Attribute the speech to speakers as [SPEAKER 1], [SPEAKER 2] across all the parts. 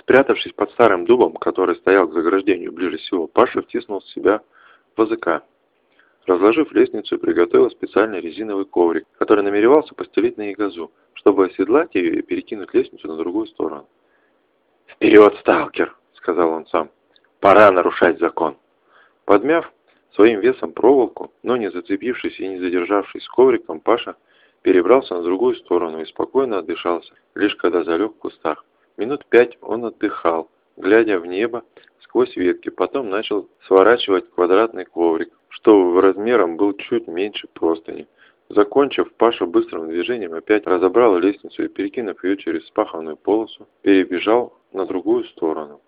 [SPEAKER 1] Спрятавшись под старым дубом, который стоял к заграждению ближе всего, Паша втиснул себя в языка. Разложив лестницу, приготовил специальный резиновый коврик, который намеревался постелить на ягозу, чтобы оседлать ее и перекинуть лестницу на другую сторону. «Вперед, сталкер!» — сказал он сам. «Пора нарушать закон!» Подмяв своим весом проволоку, но не зацепившись и не задержавшись с ковриком, Паша перебрался на другую сторону и спокойно отдышался, лишь когда залег в кустах. Минут пять он отдыхал, глядя в небо сквозь ветки, потом начал сворачивать квадратный коврик, что размером был чуть меньше простыни. Закончив, Паша быстрым движением опять разобрал лестницу и, перекинув ее через спаханную полосу, перебежал на другую сторону.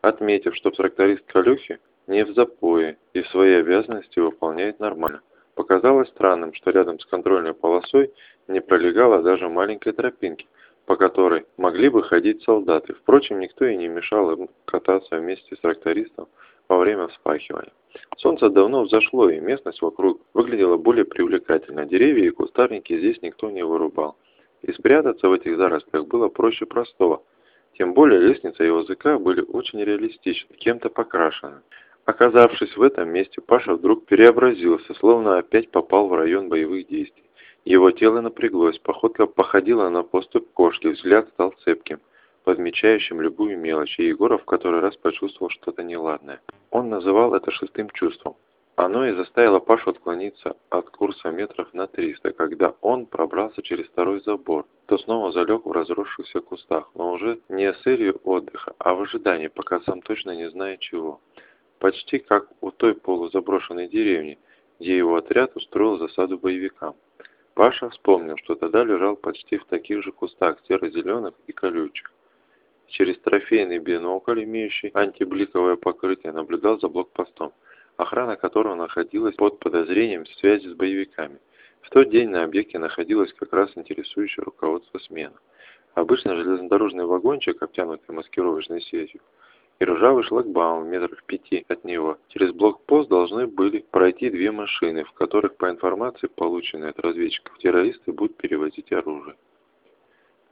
[SPEAKER 1] Отметив, что тракторист Калюхи не в запое и свои обязанности выполняет нормально. Показалось странным, что рядом с контрольной полосой не пролегала даже маленькой тропинки, по которой могли бы ходить солдаты. Впрочем, никто и не мешал им кататься вместе с трактористом во время вспахивания. Солнце давно взошло, и местность вокруг выглядела более привлекательно. Деревья и кустарники здесь никто не вырубал. И спрятаться в этих зарослях было проще простого. Тем более лестница и языка были очень реалистичны, кем-то покрашены. Оказавшись в этом месте, Паша вдруг преобразился, словно опять попал в район боевых действий. Его тело напряглось, походка походила на поступ кошки, взгляд стал цепким подмечающим любую мелочь, и Егоров в который раз почувствовал что-то неладное. Он называл это шестым чувством. Оно и заставило Пашу отклониться от курса метров на 300, когда он пробрался через второй забор, то снова залег в разросшихся кустах, но уже не с целью отдыха, а в ожидании, пока сам точно не зная чего. Почти как у той полузаброшенной деревни, где его отряд устроил засаду боевикам. Паша вспомнил, что тогда лежал почти в таких же кустах, серо-зеленых и колючих. Через трофейный бинокль, имеющий антибликовое покрытие, наблюдал за блокпостом, охрана которого находилась под подозрением в связи с боевиками. В тот день на объекте находилась как раз интересующая руководство смена. Обычно железнодорожный вагончик, обтянутый маскировочной сетью, и ржавый шлагбаум метрах пяти от него. Через блокпост должны были пройти две машины, в которых, по информации, полученной от разведчиков, террористы будут перевозить оружие.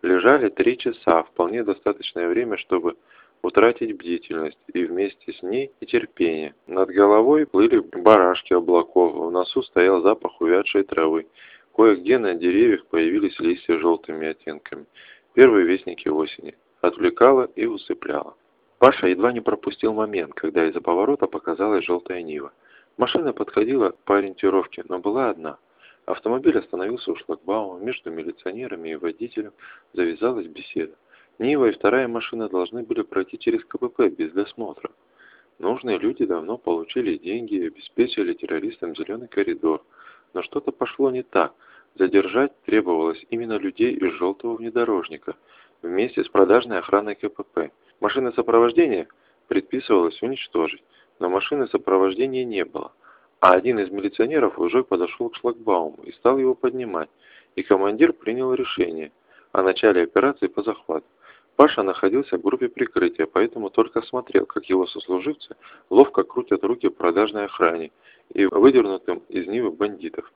[SPEAKER 1] Лежали три часа, вполне достаточное время, чтобы утратить бдительность и вместе с ней и терпение. Над головой плыли барашки облаков, в носу стоял запах увядшей травы. Кое-где на деревьях появились листья желтыми оттенками. Первые вестники осени. Отвлекало и усыпляло. Паша едва не пропустил момент, когда из-за поворота показалась желтая Нива. Машина подходила по ориентировке, но была одна. Автомобиль остановился у шлагбаума, между милиционерами и водителем завязалась беседа. Нива и вторая машина должны были пройти через КПП без досмотра. Нужные люди давно получили деньги и обеспечили террористам зеленый коридор. Но что-то пошло не так. Задержать требовалось именно людей из желтого внедорожника вместе с продажной охраной КПП. Машины сопровождения предписывалось уничтожить, но машины сопровождения не было а один из милиционеров уже подошел к шлагбауму и стал его поднимать, и командир принял решение о начале операции по захвату. Паша находился в группе прикрытия, поэтому только смотрел, как его сослуживцы ловко крутят руки продажной охране и выдернутым из Нивы бандитов.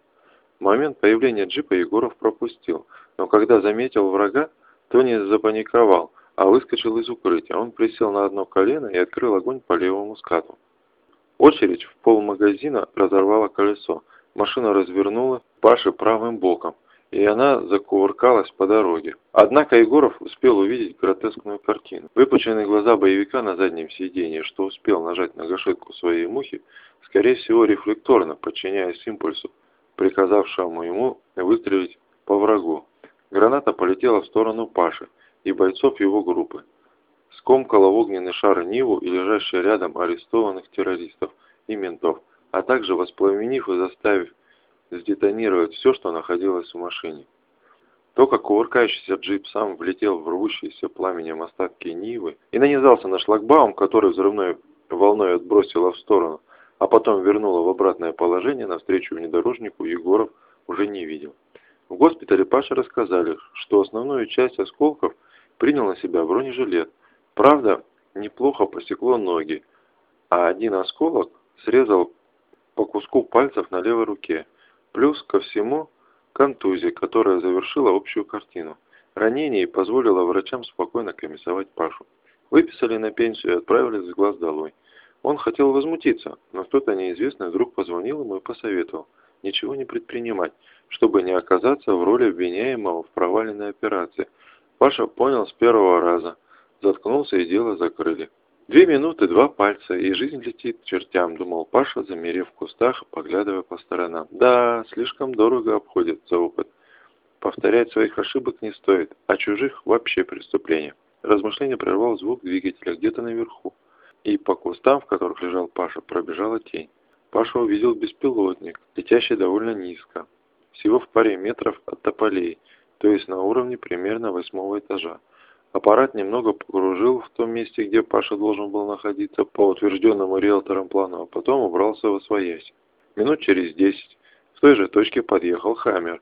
[SPEAKER 1] Момент появления джипа Егоров пропустил, но когда заметил врага, то не запаниковал, а выскочил из укрытия. Он присел на одно колено и открыл огонь по левому скату. Очередь в полмагазина разорвала колесо. Машина развернула Паши правым боком, и она закувыркалась по дороге. Однако Егоров успел увидеть гротескную картину. Выпученные глаза боевика на заднем сиденье, что успел нажать на гашетку своей мухи, скорее всего рефлекторно, подчиняясь импульсу, приказавшему ему выстрелить по врагу. Граната полетела в сторону Паши и бойцов его группы скомкала в огненный шар Ниву и лежащие рядом арестованных террористов и ментов, а также воспламенив и заставив сдетонировать все, что находилось в машине. То, как кувыркающийся джип сам влетел в рвущиеся пламенем остатки Нивы и нанизался на шлагбаум, который взрывной волной отбросило в сторону, а потом вернуло в обратное положение навстречу внедорожнику, Егоров уже не видел. В госпитале Паше рассказали, что основную часть осколков принял на себя бронежилет, Правда, неплохо посекло ноги, а один осколок срезал по куску пальцев на левой руке. Плюс ко всему контузия, которая завершила общую картину. Ранение позволило врачам спокойно комиссовать Пашу. Выписали на пенсию и отправили с глаз долой. Он хотел возмутиться, но кто-то неизвестный вдруг позвонил ему и посоветовал ничего не предпринимать, чтобы не оказаться в роли обвиняемого в проваленной операции. Паша понял с первого раза, заткнулся и дело закрыли. Две минуты, два пальца, и жизнь летит чертям, думал Паша, замерев в кустах, поглядывая по сторонам. Да, слишком дорого обходится опыт. Повторять своих ошибок не стоит, а чужих вообще преступление. Размышление прервал звук двигателя где-то наверху, и по кустам, в которых лежал Паша, пробежала тень. Паша увидел беспилотник, летящий довольно низко, всего в паре метров от тополей, то есть на уровне примерно восьмого этажа. Аппарат немного покружил в том месте, где Паша должен был находиться по утвержденному риэлтором плану, а потом убрался во своясь. Минут через десять в той же точке подъехал «Хаммер»,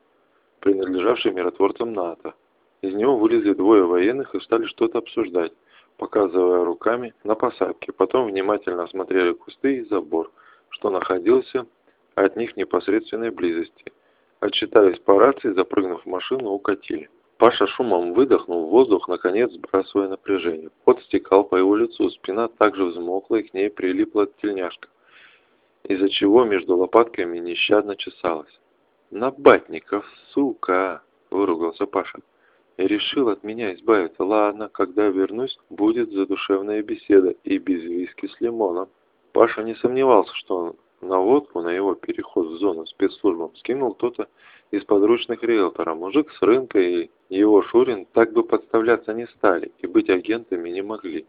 [SPEAKER 1] принадлежавший миротворцам НАТО. Из него вылезли двое военных и стали что-то обсуждать, показывая руками на посадке. Потом внимательно осмотрели кусты и забор, что находился от них в непосредственной близости. Отчитались по рации, запрыгнув в машину, укатили. Паша шумом выдохнул воздух, наконец сбрасывая напряжение. Пот стекал по его лицу, спина также взмокла и к ней прилипла тельняшка, из-за чего между лопатками нещадно чесалась. «Набатников, сука!» – выругался Паша. И решил от меня избавиться. Ладно, когда вернусь, будет задушевная беседа и без виски с лимоном. Паша не сомневался, что на водку на его переход в зону спецслужбам скинул кто-то из подручных риэлтора. Мужик с рынка и его Шурин так бы подставляться не стали и быть агентами не могли.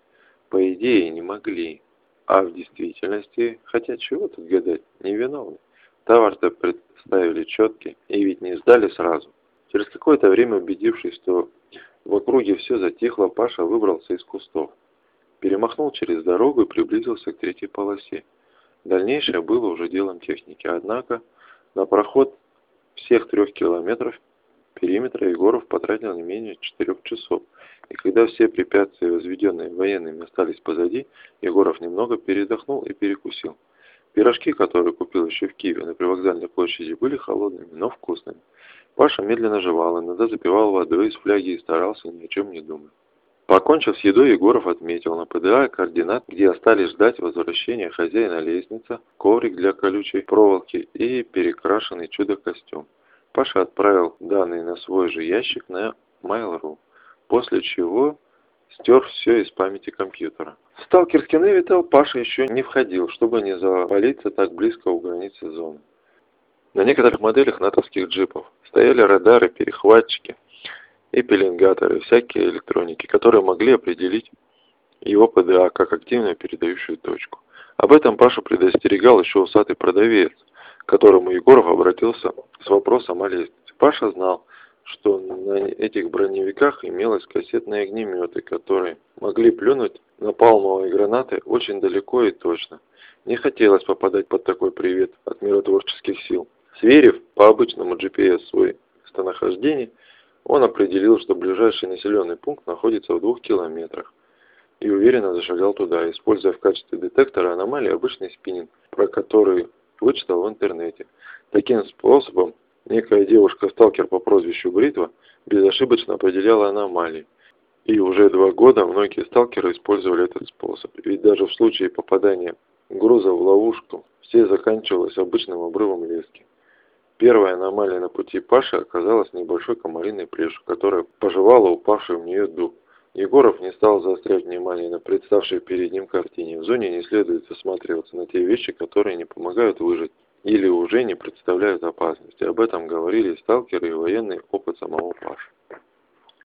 [SPEAKER 1] По идее, не могли. А в действительности, хотя чего тут гадать, невиновны. Товар-то представили четкий и ведь не сдали сразу. Через какое-то время, убедившись, что в округе все затихло, Паша выбрался из кустов. Перемахнул через дорогу и приблизился к третьей полосе. Дальнейшее было уже делом техники, однако на проход всех трех километров периметра Егоров потратил не менее четырех часов. И когда все препятствия, возведенные военными, остались позади, Егоров немного передохнул и перекусил. Пирожки, которые купил еще в Киеве на привокзальной площади, были холодными, но вкусными. Паша медленно жевал, иногда запивал водой из фляги и старался ни о чем не думать. Покончив с едой, Егоров отметил на ПДА координат, где остались ждать возвращения хозяина лестницы, коврик для колючей проволоки и перекрашенный чудо-костюм. Паша отправил данные на свой же ящик на Mail.ru, после чего стер все из памяти компьютера. В сталкерский Невитал Паша еще не входил, чтобы не завалиться так близко у границы зоны. На некоторых моделях натовских джипов стояли радары, перехватчики и пеленгаторы, всякие электроники, которые могли определить его ПДА как активную передающую точку. Об этом Паша предостерегал еще усатый продавец, к которому Егоров обратился с вопросом о лестнице. Паша знал, что на этих броневиках имелось кассетные огнеметы, которые могли плюнуть на палмовые гранаты очень далеко и точно. Не хотелось попадать под такой привет от миротворческих сил. Сверив по обычному GPS свой местонахождение, он определил, что ближайший населенный пункт находится в двух километрах и уверенно зашагал туда, используя в качестве детектора аномалии обычный спиннинг, про который вычитал в интернете. Таким способом некая девушка-сталкер по прозвищу Бритва безошибочно определяла аномалии. И уже два года многие сталкеры использовали этот способ. Ведь даже в случае попадания груза в ловушку все заканчивалось обычным обрывом лески. Первая аномалия на пути Паши оказалась небольшой комариной плешью, которая пожевала упавший в нее дуб. Егоров не стал заострять внимание на представшей перед ним картине. В зоне не следует засматриваться на те вещи, которые не помогают выжить или уже не представляют опасности. Об этом говорили сталкеры и военный опыт самого Паши.